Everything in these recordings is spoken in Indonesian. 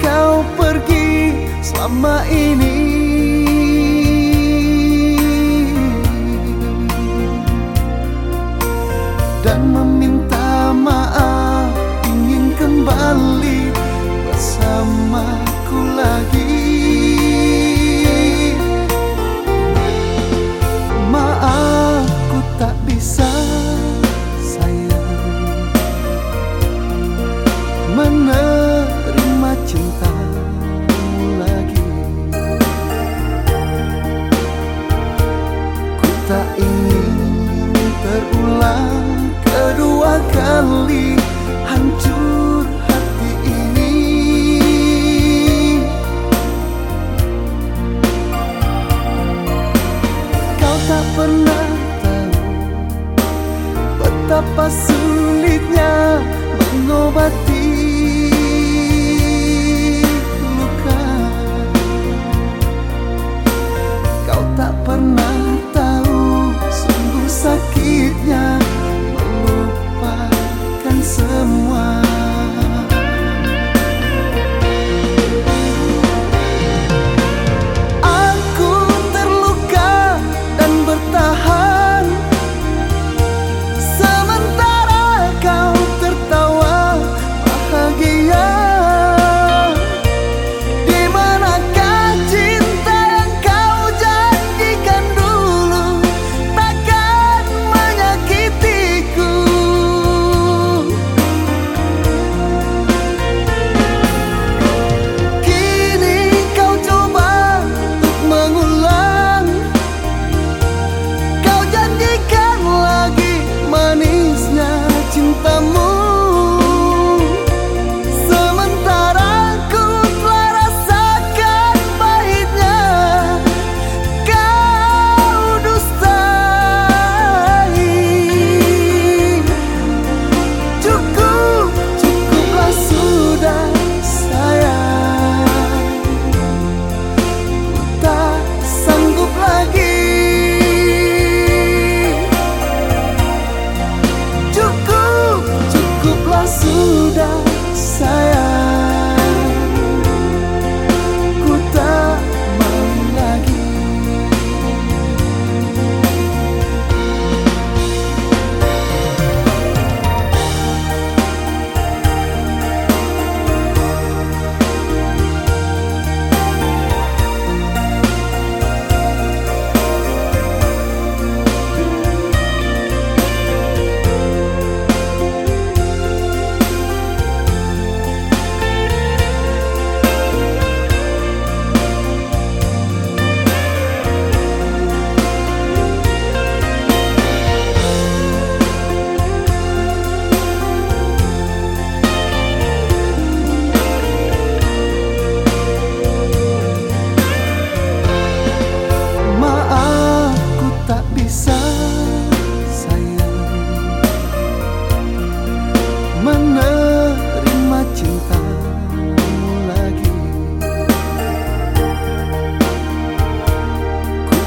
kau pergi selama ini? tak pernah tahu Betapa sulitnya mengobati sudah saya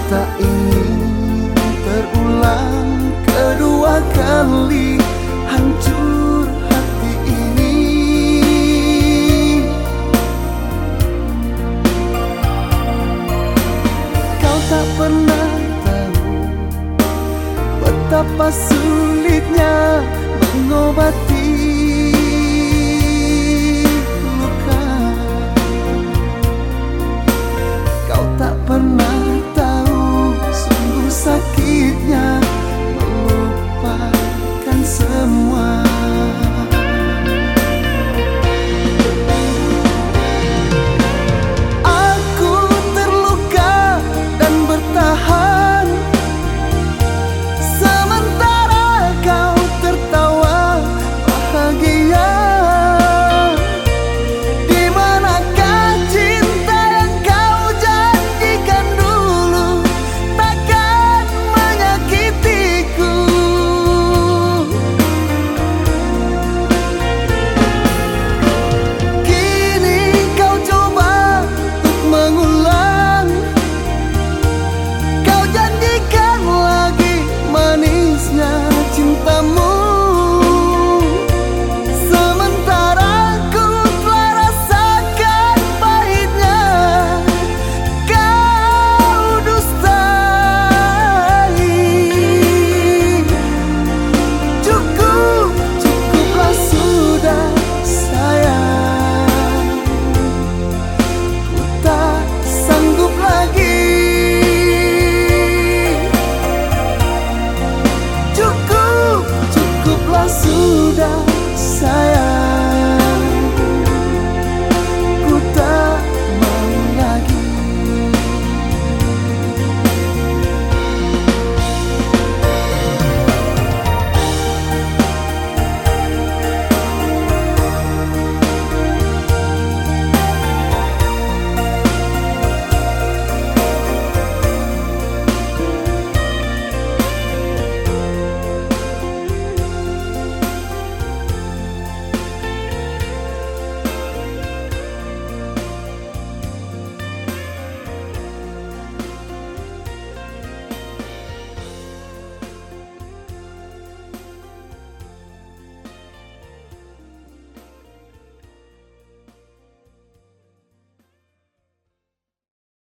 tak ingin terulang kedua kali. Hancur hati ini. Kau tak pernah tahu betapa sulitnya mengobati 在。